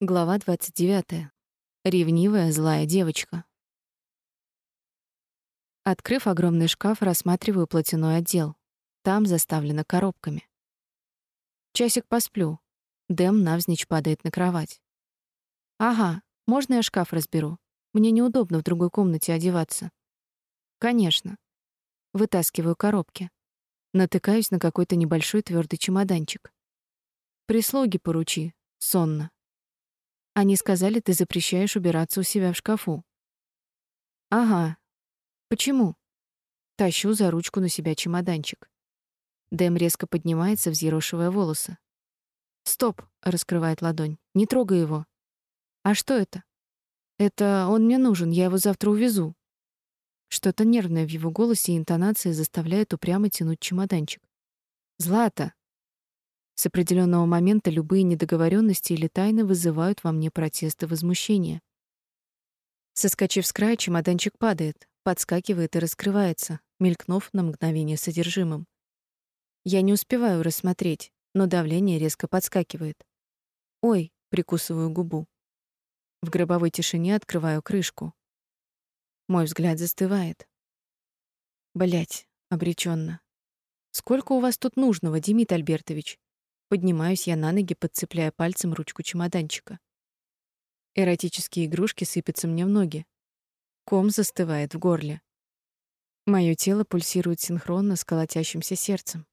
Глава 29. Ревнивая злая девочка. Открыв огромный шкаф, рассматриваю платяной отдел. Там заставлено коробками. Часик посплю. Дэм навзничь падает на кровать. Ага, можно я шкаф разберу? Мне неудобно в другой комнате одеваться. Конечно. Вытаскиваю коробки. Натыкаюсь на какой-то небольшой твердый чемоданчик. Прислуги поручи, сонно. Они сказали, ты запрещаешь убираться у себя в шкафу. Ага. Почему? Тащу за ручку на себя чемоданчик. Дэм резко поднимается, взъерошивая волосы. Стоп, раскрывает ладонь. Не трогай его. А что это? Это он мне нужен, я его завтра увезу. Что-то нервное в его голосе и интонации заставляет упрямо тянуть чемоданчик. Злата, с определенного момента любые недоговоренности или тайны вызывают во мне протест и возмущение. Соскочив с края, чемоданчик падает, подскакивает и раскрывается, мелькнув на мгновение содержимым. Я не успеваю рассмотреть, но давление резко подскакивает. Ой, прикусываю губу. В гробовой тишине открываю крышку. Мой взгляд застывает. Блять, обреченно. Сколько у вас тут нужного, Демид Альбертович? Поднимаюсь я на ноги, подцепляя пальцем ручку чемоданчика. Эротические игрушки сыпятся мне в ноги. Ком застывает в горле. Моё тело пульсирует синхронно с колотящимся сердцем.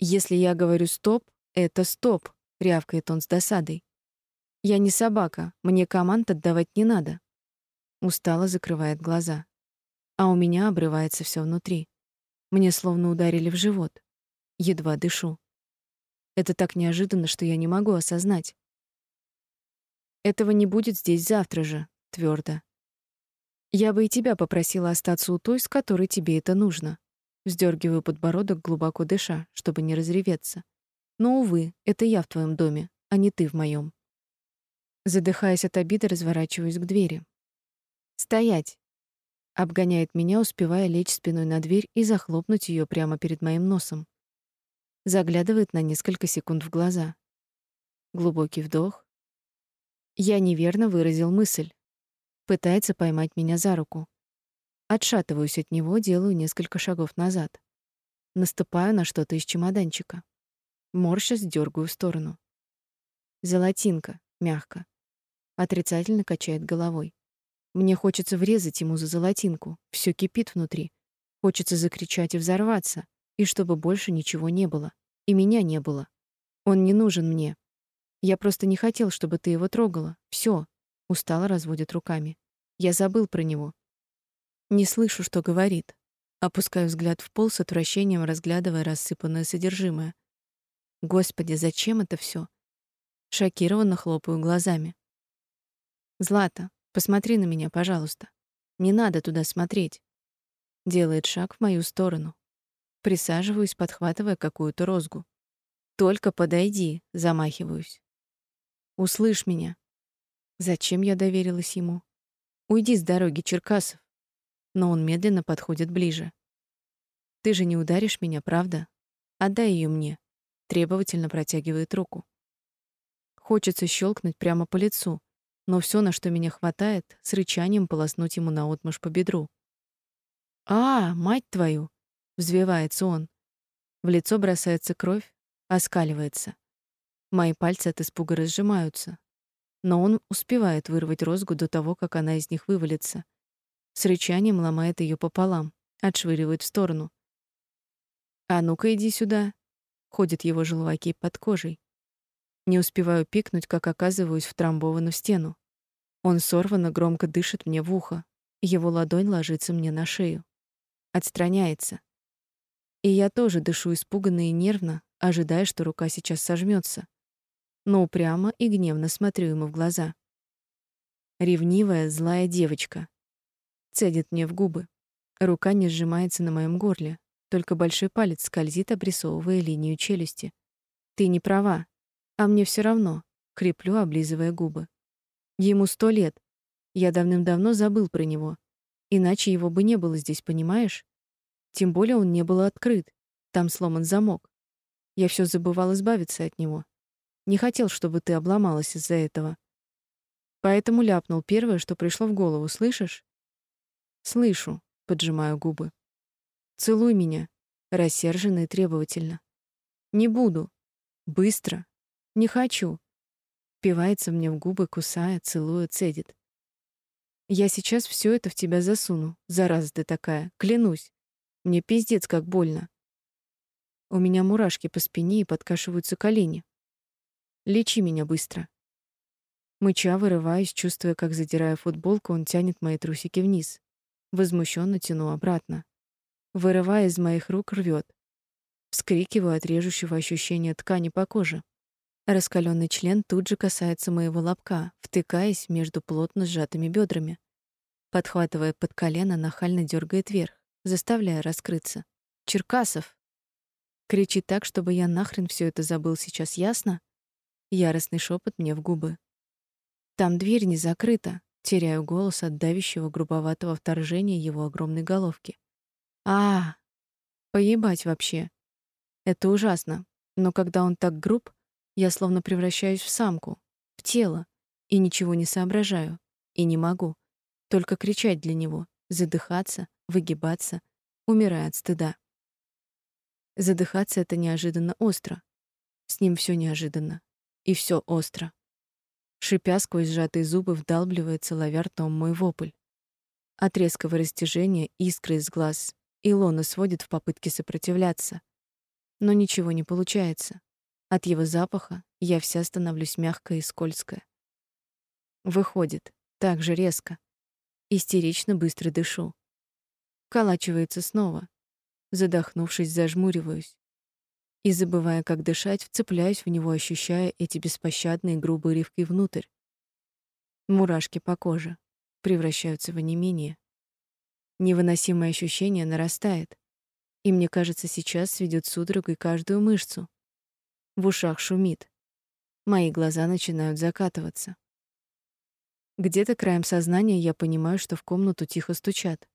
Если я говорю стоп, это стоп, рявкает он с досадой. Я не собака, мне команд отдавать не надо. Устало закрывает глаза. А у меня обрывается всё внутри. Мне словно ударили в живот. Едва дышу. Это так неожиданно, что я не могу осознать. Этого не будет здесь завтра же, твердо. Я бы и тебя попросила остаться у той, с которой тебе это нужно. Вздергиваю подбородок, глубоко дыша, чтобы не разреветься. Но увы, это я в твоем доме, а не ты в моем. Задыхаясь от обиды, разворачиваюсь к двери. Стоять. Обгоняет меня, успевая лечь спиной на дверь и захлопнуть ее прямо перед моим носом заглядывает на несколько секунд в глаза. Глубокий вдох. Я неверно выразил мысль. Пытается поймать меня за руку. Отшатываюсь от него, делаю несколько шагов назад. Наступаю на что-то из чемоданчика. Морщась, дергаю в сторону. Золотинка, мягко. Отрицательно качает головой. Мне хочется врезать ему за золотинку. Все кипит внутри. Хочется закричать и взорваться, и чтобы больше ничего не было. И меня не было. Он не нужен мне. Я просто не хотел, чтобы ты его трогала. Все. Устало разводит руками. Я забыл про него. Не слышу, что говорит. Опускаю взгляд в пол с отвращением, разглядывая рассыпанное содержимое. Господи, зачем это все? Шокированно хлопаю глазами. Злата, посмотри на меня, пожалуйста. Не надо туда смотреть. Делает шаг в мою сторону. Присаживаюсь, подхватывая какую-то розгу. Только подойди, замахиваюсь. Услышь меня. Зачем я доверилась ему? Уйди с дороги, Черкасов. Но он медленно подходит ближе. Ты же не ударишь меня, правда? Отдай ее мне. Требовательно протягивает руку. Хочется щелкнуть прямо по лицу, но все, на что меня хватает, с рычанием полоснуть ему наотмашь по бедру. А, мать твою! Взвивается он. В лицо бросается кровь, оскаливается. Мои пальцы от испуга разжимаются. Но он успевает вырвать розгу до того, как она из них вывалится. С рычанием ломает ее пополам, отшвыривает в сторону. «А ну-ка иди сюда!» Ходят его желваки под кожей. Не успеваю пикнуть, как оказываюсь в стену. Он сорвано громко дышит мне в ухо. Его ладонь ложится мне на шею. Отстраняется. И я тоже дышу испуганно и нервно, ожидая, что рука сейчас сожмется. Но упрямо и гневно смотрю ему в глаза. Ревнивая, злая девочка. Цедит мне в губы. Рука не сжимается на моем горле, только большой палец скользит, обрисовывая линию челюсти. Ты не права, а мне все равно, креплю, облизывая губы. Ему сто лет. Я давным-давно забыл про него. Иначе его бы не было здесь, понимаешь? Тем более он не был открыт. Там сломан замок. Я все забывал избавиться от него. Не хотел, чтобы ты обломалась из-за этого. Поэтому ляпнул первое, что пришло в голову, слышишь? Слышу, поджимаю губы. Целуй меня, рассерженно и требовательно. Не буду. Быстро. Не хочу. Впивается мне в губы, кусая, целуя, цедит. Я сейчас все это в тебя засуну, зараза ты такая, клянусь. Мне пиздец как больно. У меня мурашки по спине и подкашиваются колени. Лечи меня быстро. Мыча вырываюсь, чувствуя, как задирая футболку, он тянет мои трусики вниз. Возмущенно тяну обратно. Вырывая из моих рук, рвет. Вскрикиваю от режущего ощущения ткани по коже. Раскаленный член тут же касается моего лобка, втыкаясь между плотно сжатыми бедрами. Подхватывая под колено, нахально дергает вверх, заставляя раскрыться. «Черкасов!» Кричит так, чтобы я нахрен все это забыл сейчас, ясно? Яростный шепот мне в губы. Там дверь не закрыта. Теряю голос от давящего грубоватого вторжения его огромной головки. А, поебать вообще. Это ужасно. Но когда он так груб, я словно превращаюсь в самку, в тело, и ничего не соображаю, и не могу. Только кричать для него, задыхаться, выгибаться, умирая от стыда. Задыхаться — это неожиданно остро. С ним все неожиданно. И все остро. Шипя сквозь сжатые зубы, вдалбливается ловя ртом мой вопль. От резкого растяжения искры из глаз. Илона сводит в попытке сопротивляться. Но ничего не получается. От его запаха я вся становлюсь мягкая и скользкая. Выходит, так же резко. Истерично быстро дышу. Калачивается снова. Задохнувшись, зажмуриваюсь. И, забывая, как дышать, вцепляюсь в него, ощущая эти беспощадные грубые рывки внутрь. Мурашки по коже превращаются в онемение. Невыносимое ощущение нарастает, и мне кажется, сейчас сведет судорогой каждую мышцу. В ушах шумит. Мои глаза начинают закатываться. Где-то краем сознания я понимаю, что в комнату тихо стучат.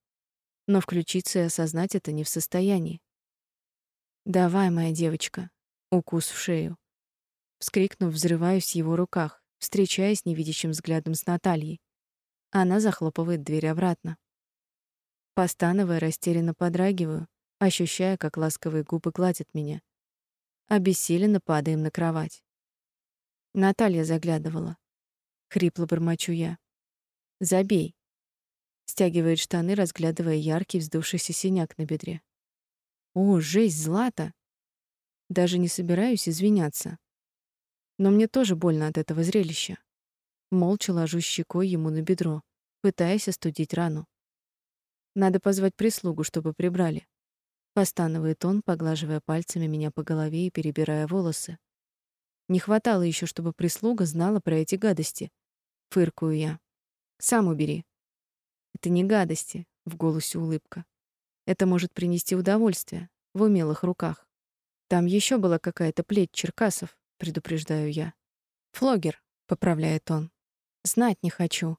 Но включиться и осознать это не в состоянии. Давай, моя девочка. Укус в шею. Вскрикнув, взрываюсь в его руках, встречаясь невидящим взглядом с Натальей. Она захлопывает дверь обратно. Постановая, растерянно подрагиваю, ощущая, как ласковые губы гладят меня. Обессиленно падаем на кровать. Наталья заглядывала. Хрипло бормочу я. Забей. Стягивает штаны, разглядывая яркий вздувшийся синяк на бедре. О, жесть, Злата! Даже не собираюсь извиняться. Но мне тоже больно от этого зрелища. Молча ложу щекой ему на бедро, пытаясь остудить рану. Надо позвать прислугу, чтобы прибрали. Постанывает он, поглаживая пальцами меня по голове и перебирая волосы. Не хватало еще, чтобы прислуга знала про эти гадости. Фыркую я. Сам убери. Это не гадости, в голосе улыбка. Это может принести удовольствие в умелых руках. Там еще была какая-то плеть Черкасов, предупреждаю я. Флогер, поправляет он. Знать не хочу.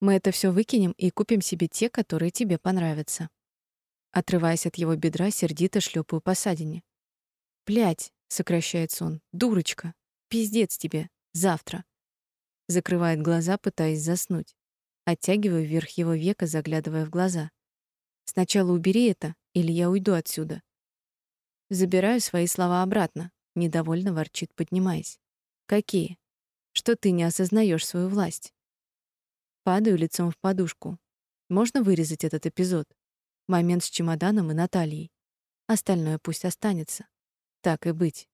Мы это все выкинем и купим себе те, которые тебе понравятся. Отрываясь от его бедра, сердито шлепаю по садине. Блядь, сокращается он. Дурочка. Пиздец тебе. Завтра. Закрывает глаза, пытаясь заснуть. Оттягиваю вверх его века, заглядывая в глаза. Сначала убери это, или я уйду отсюда. Забираю свои слова обратно, недовольно ворчит, поднимаясь. Какие? Что ты не осознаешь свою власть? Падаю лицом в подушку. Можно вырезать этот эпизод? Момент с чемоданом и Натальей. Остальное пусть останется. Так и быть.